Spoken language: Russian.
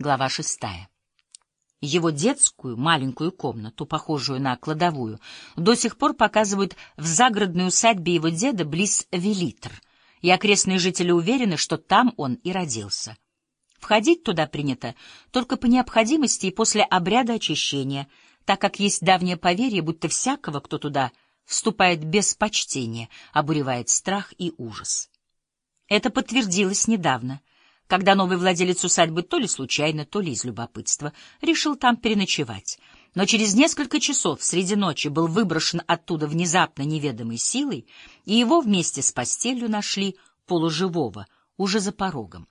Глава шестая. Его детскую маленькую комнату, похожую на кладовую, до сих пор показывают в загородной усадьбе его деда близ Велитр, и окрестные жители уверены, что там он и родился. Входить туда принято только по необходимости и после обряда очищения, так как есть давнее поверье, будто всякого, кто туда вступает без почтения, обуревает страх и ужас. Это подтвердилось недавно — когда новый владелец усадьбы то ли случайно, то ли из любопытства решил там переночевать. Но через несколько часов среди ночи был выброшен оттуда внезапно неведомой силой, и его вместе с постелью нашли полуживого, уже за порогом.